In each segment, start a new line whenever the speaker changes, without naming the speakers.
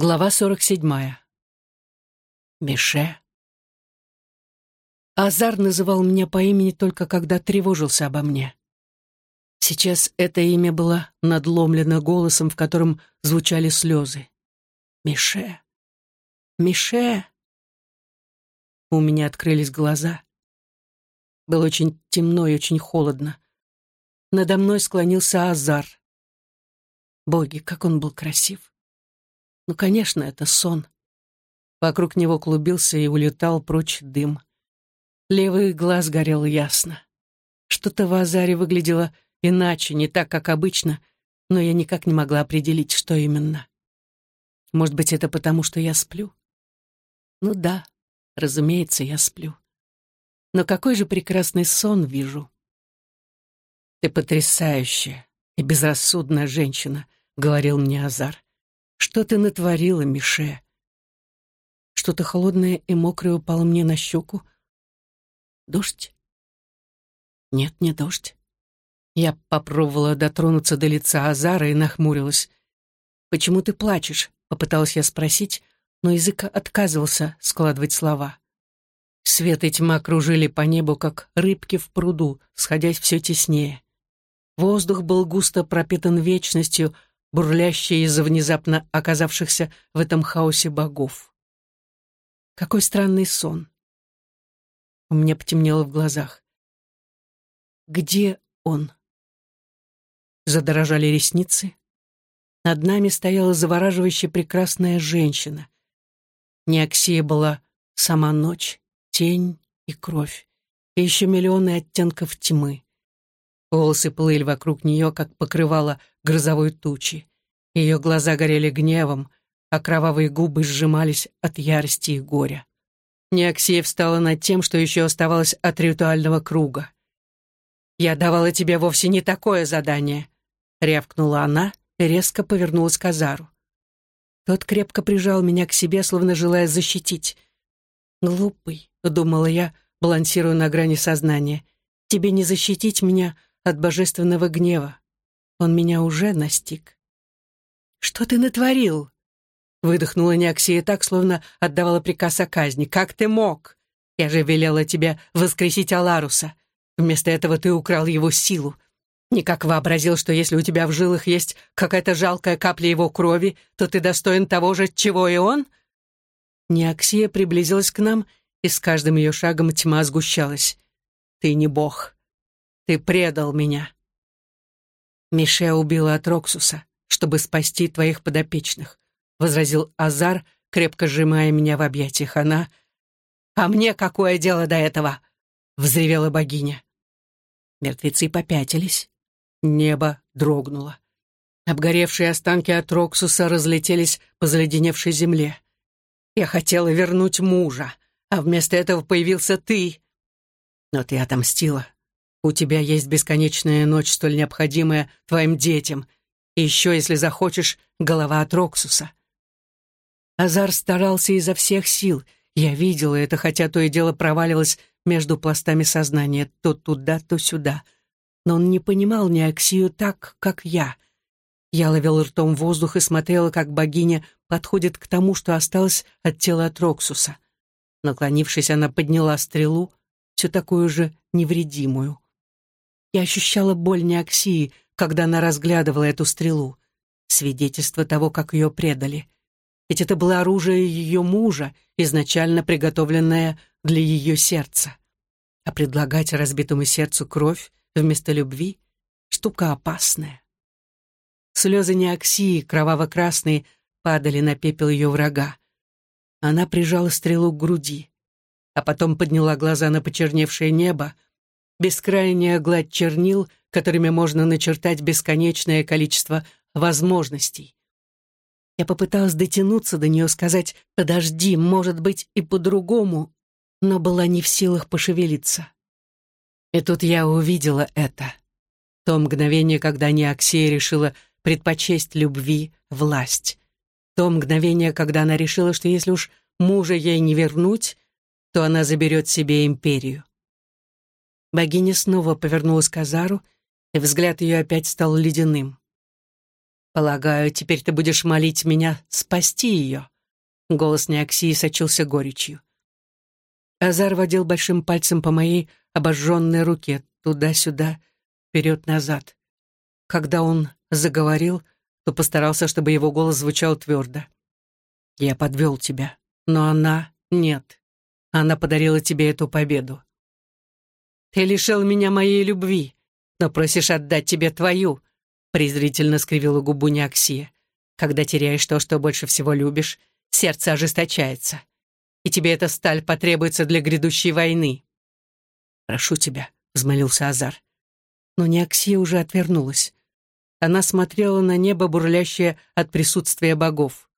Глава 47. Мише. Азар называл меня по имени только когда тревожился обо мне. Сейчас это имя было надломлено голосом, в котором звучали слезы. Мише. Мише. У меня открылись глаза. Было очень темно и очень холодно. Надо мной склонился Азар. Боги, как он был красив. Ну, конечно, это сон. Вокруг него клубился и улетал прочь дым. Левый глаз горел ясно. Что-то в Азаре выглядело иначе, не так, как обычно, но я никак не могла определить, что именно. Может быть, это потому, что я сплю? Ну да, разумеется, я сплю. Но какой же прекрасный сон вижу. «Ты потрясающая и безрассудная женщина», — говорил мне Азар. Что ты натворила, Мише? Что-то холодное и мокрое упало мне на щеку. Дождь? Нет, не дождь. Я попробовала дотронуться до лица Азара и нахмурилась. «Почему ты плачешь?» — попыталась я спросить, но язык отказывался складывать слова. Свет и тьма кружили по небу, как рыбки в пруду, сходясь все теснее. Воздух был густо пропитан вечностью, бурлящие из-за внезапно оказавшихся в этом хаосе богов. Какой странный сон. У меня потемнело в глазах. Где он? Задорожали ресницы. Над нами стояла завораживающе прекрасная женщина. Неоксия была сама ночь, тень и кровь, и еще миллионы оттенков тьмы. Волосы плыли вокруг нее, как покрывало грозовой тучи. Ее глаза горели гневом, а кровавые губы сжимались от ярости и горя. Неоксия встала над тем, что еще оставалось от ритуального круга. «Я давала тебе вовсе не такое задание», — рявкнула она и резко повернулась к Азару. Тот крепко прижал меня к себе, словно желая защитить. «Глупый», — думала я, балансируя на грани сознания, — «тебе не защитить меня от божественного гнева. Он меня уже настиг. «Что ты натворил?» Выдохнула Неоксия так, словно отдавала приказ о казни. «Как ты мог? Я же велела тебе воскресить Аларуса. Вместо этого ты украл его силу. Никак вообразил, что если у тебя в жилах есть какая-то жалкая капля его крови, то ты достоин того же, чего и он?» Неоксия приблизилась к нам, и с каждым ее шагом тьма сгущалась. «Ты не бог. Ты предал меня. Мише убила Атроксуса, чтобы спасти твоих подопечных, возразил Азар, крепко сжимая меня в объятиях. Она... «А мне какое дело до этого?» — взревела богиня. Мертвецы попятились. Небо дрогнуло. Обгоревшие останки Атроксуса разлетелись по заледеневшей земле. «Я хотела вернуть мужа, а вместо этого появился ты. Но ты отомстила, у тебя есть бесконечная ночь, столь необходимая твоим детям. И еще, если захочешь, голова от Роксуса. Азар старался изо всех сил. Я видела это, хотя то и дело проваливалось между пластами сознания, то туда, то сюда. Но он не понимал Неоксию так, как я. Я ловил ртом воздух и смотрела, как богиня подходит к тому, что осталось от тела от Роксуса. Наклонившись, она подняла стрелу, все такую же невредимую. Я ощущала боль Неоксии, когда она разглядывала эту стрелу. Свидетельство того, как ее предали. Ведь это было оружие ее мужа, изначально приготовленное для ее сердца. А предлагать разбитому сердцу кровь вместо любви — штука опасная. Слезы Неоксии, кроваво-красные, падали на пепел ее врага. Она прижала стрелу к груди, а потом подняла глаза на почерневшее небо, бескрайняя гладь чернил, которыми можно начертать бесконечное количество возможностей. Я попыталась дотянуться до нее, сказать «подожди, может быть, и по-другому», но была не в силах пошевелиться. И тут я увидела это. То мгновение, когда Неоксия решила предпочесть любви власть. То мгновение, когда она решила, что если уж мужа ей не вернуть, то она заберет себе империю. Богиня снова повернулась к Азару, и взгляд ее опять стал ледяным. Полагаю, теперь ты будешь молить меня спасти ее. Голос Неоксии сочился горечью. Азар водил большим пальцем по моей обожженной руке, туда-сюда, вперед-назад. Когда он заговорил, то постарался, чтобы его голос звучал твердо. «Я подвел тебя, но она нет. Она подарила тебе эту победу. Ты лишил меня моей любви, но просишь отдать тебе твою», презрительно скривила губу Неоксия. «Когда теряешь то, что больше всего любишь, сердце ожесточается. И тебе эта сталь потребуется для грядущей войны». «Прошу тебя», — взмолился Азар. Но Неоксия уже отвернулась. Она смотрела на небо, бурлящее от присутствия богов.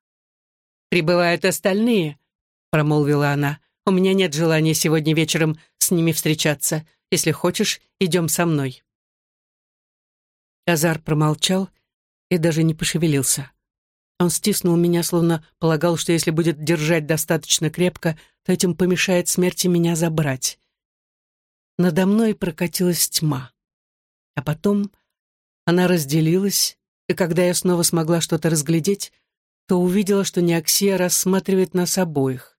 «Прибывают остальные», — промолвила она. «У меня нет желания сегодня вечером с ними встречаться. Если хочешь, идем со мной». Азар промолчал и даже не пошевелился. Он стиснул меня, словно полагал, что если будет держать достаточно крепко, то этим помешает смерти меня забрать. Надо мной прокатилась тьма. А потом она разделилась, и когда я снова смогла что-то разглядеть, то увидела, что Неоксия рассматривает нас обоих.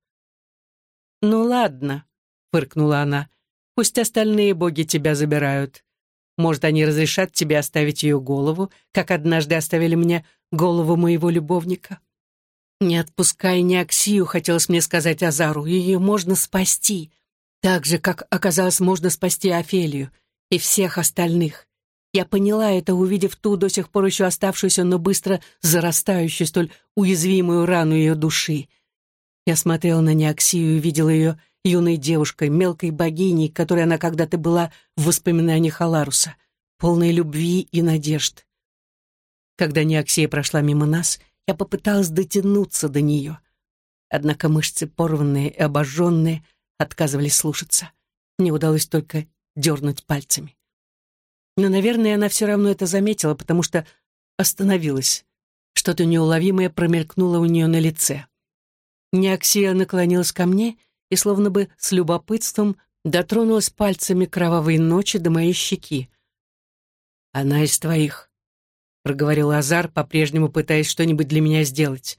«Ну ладно», — фыркнула она, — «пусть остальные боги тебя забирают. Может, они разрешат тебе оставить ее голову, как однажды оставили мне голову моего любовника?» «Не отпускай Неоксию», — хотелось мне сказать Азару, — «ее можно спасти, так же, как оказалось, можно спасти Офелию и всех остальных. Я поняла это, увидев ту до сих пор еще оставшуюся, но быстро зарастающую, столь уязвимую рану ее души. Я смотрела на Неоксию и видела ее юной девушкой, мелкой богиней, которой она когда-то была в воспоминаниях Аларуса, полной любви и надежд. Когда Неоксия прошла мимо нас, я попыталась дотянуться до нее. Однако мышцы, порванные и обожженные, отказывались слушаться. Мне удалось только дернуть пальцами. Но, наверное, она все равно это заметила, потому что остановилась. Что-то неуловимое промелькнуло у нее на лице. Неоксия наклонилась ко мне и, словно бы с любопытством, дотронулась пальцами кровавой ночи до моей щеки. «Она из твоих», — проговорил Азар, по-прежнему пытаясь что-нибудь для меня сделать.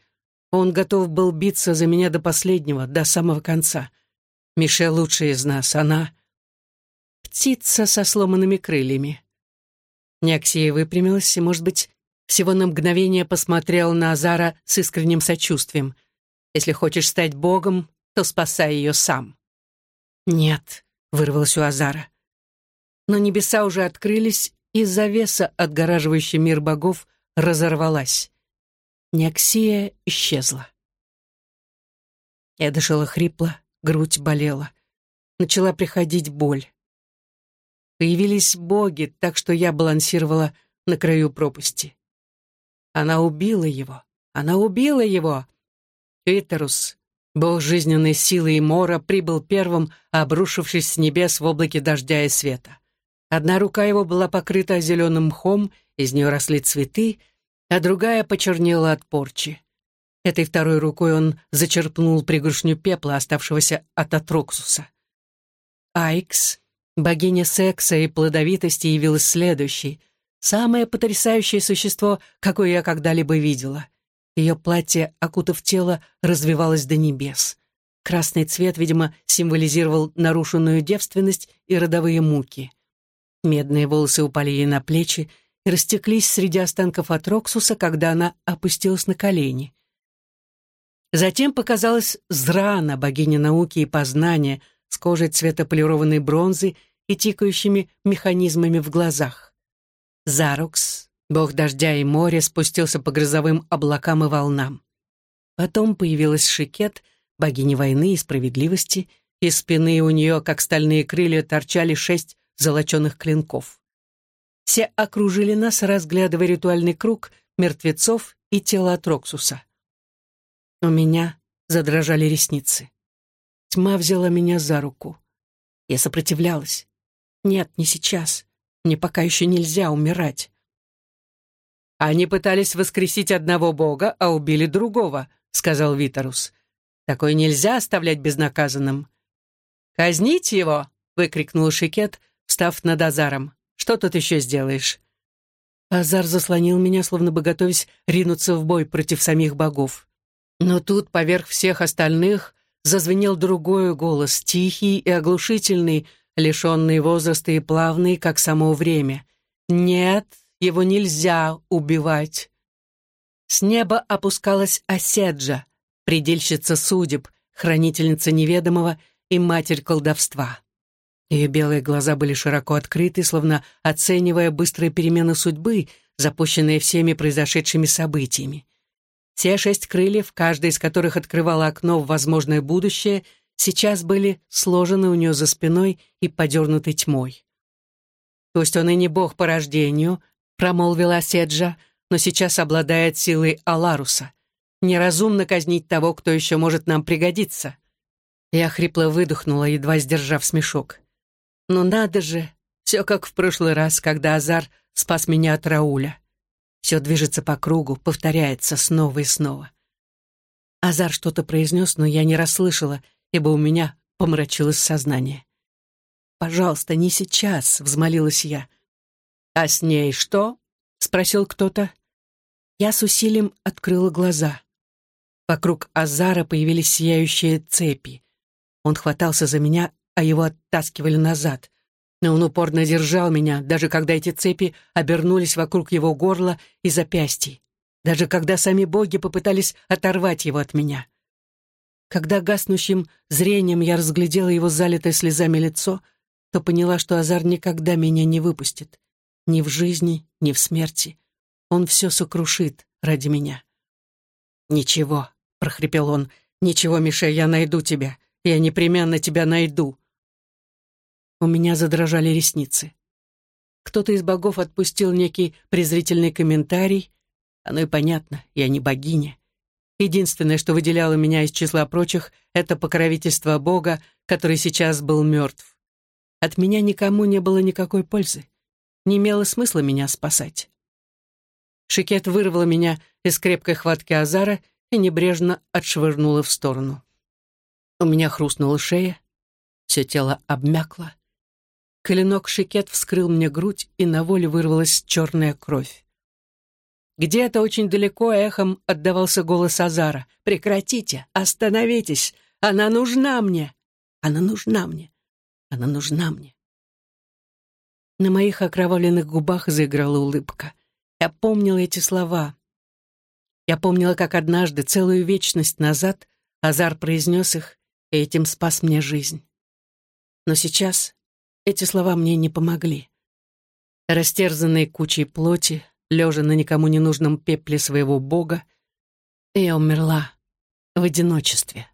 Он готов был биться за меня до последнего, до самого конца. Мише лучшая из нас, она птица со сломанными крыльями. Неоксия выпрямилась и, может быть, всего на мгновение посмотрела на Азара с искренним сочувствием. «Если хочешь стать богом, то спасай ее сам». «Нет», — вырвалось у Азара. Но небеса уже открылись, и завеса, отгораживающая мир богов, разорвалась. Неоксия исчезла. Я дышала хрипло, грудь болела. Начала приходить боль. Появились боги, так что я балансировала на краю пропасти. Она убила его. Она убила его. Итерус, бог жизненной силы и мора, прибыл первым, обрушившись с небес в облаке дождя и света. Одна рука его была покрыта зеленым мхом, из нее росли цветы, а другая почернела от порчи. Этой второй рукой он зачерпнул пригоршню пепла, оставшегося от Атроксуса. Айкс, Богиня секса и плодовитости явилась следующей. Самое потрясающее существо, какое я когда-либо видела. Ее платье, окутав тело, развивалось до небес. Красный цвет, видимо, символизировал нарушенную девственность и родовые муки. Медные волосы упали ей на плечи и растеклись среди останков от Роксуса, когда она опустилась на колени. Затем показалась Зрана, богиня науки и познания, с кожей цвета полированной бронзы и тикающими механизмами в глазах. Зарукс, бог дождя и моря, спустился по грозовым облакам и волнам. Потом появилась Шикет, богиня войны и справедливости, из спины у нее, как стальные крылья, торчали шесть золоченых клинков. Все окружили нас, разглядывая ритуальный круг мертвецов и тело Атроксуса. У меня задрожали ресницы. Тьма взяла меня за руку. Я сопротивлялась. Нет, не сейчас. Мне пока еще нельзя умирать. «Они пытались воскресить одного бога, а убили другого», — сказал Витарус. «Такое нельзя оставлять безнаказанным». «Казнить его!» — выкрикнул Шикет, встав над Азаром. «Что тут еще сделаешь?» Азар заслонил меня, словно бы готовясь ринуться в бой против самих богов. Но тут, поверх всех остальных, зазвенел другой голос, тихий и оглушительный, лишенный возраста и плавный, как само время. «Нет, его нельзя убивать!» С неба опускалась Оседжа, предельщица судеб, хранительница неведомого и матерь колдовства. Ее белые глаза были широко открыты, словно оценивая быстрые перемены судьбы, запущенные всеми произошедшими событиями. Все шесть крыльев, каждый из которых открывало окно в возможное будущее, сейчас были сложены у нее за спиной и подернуты тьмой. «Пусть он и не бог по рождению», — промолвила Седжа, «но сейчас обладает силой Аларуса. Неразумно казнить того, кто еще может нам пригодиться». Я хрипло выдохнула, едва сдержав смешок. «Ну надо же! Все как в прошлый раз, когда Азар спас меня от Рауля. Все движется по кругу, повторяется снова и снова. Азар что-то произнес, но я не расслышала, ибо у меня помрачилось сознание. «Пожалуйста, не сейчас», — взмолилась я. «А с ней что?» — спросил кто-то. Я с усилием открыла глаза. Вокруг Азара появились сияющие цепи. Он хватался за меня, а его оттаскивали назад но он упорно держал меня, даже когда эти цепи обернулись вокруг его горла и запястий, даже когда сами боги попытались оторвать его от меня. Когда гаснущим зрением я разглядела его залитое слезами лицо, то поняла, что Азар никогда меня не выпустит. Ни в жизни, ни в смерти. Он все сокрушит ради меня. «Ничего», — прохрипел он, — «ничего, Миша, я найду тебя. Я непременно тебя найду». У меня задрожали ресницы. Кто-то из богов отпустил некий презрительный комментарий. Оно и понятно, я не богиня. Единственное, что выделяло меня из числа прочих, это покровительство Бога, который сейчас был мертв. От меня никому не было никакой пользы. Не имело смысла меня спасать. Шикет вырвала меня из крепкой хватки Азара и небрежно отшвырнула в сторону. У меня хрустнула шея, все тело обмякло. Коленок Шикет вскрыл мне грудь, и на воле вырвалась черная кровь. Где-то очень далеко эхом отдавался голос Азара. «Прекратите! Остановитесь! Она нужна мне! Она нужна мне! Она нужна мне!» На моих окровавленных губах заиграла улыбка. Я помнила эти слова. Я помнила, как однажды, целую вечность назад, Азар произнес их, и этим спас мне жизнь. Но сейчас эти слова мне не помогли. Растерзанной кучей плоти, лежа на никому не нужном пепле своего бога, я умерла в одиночестве.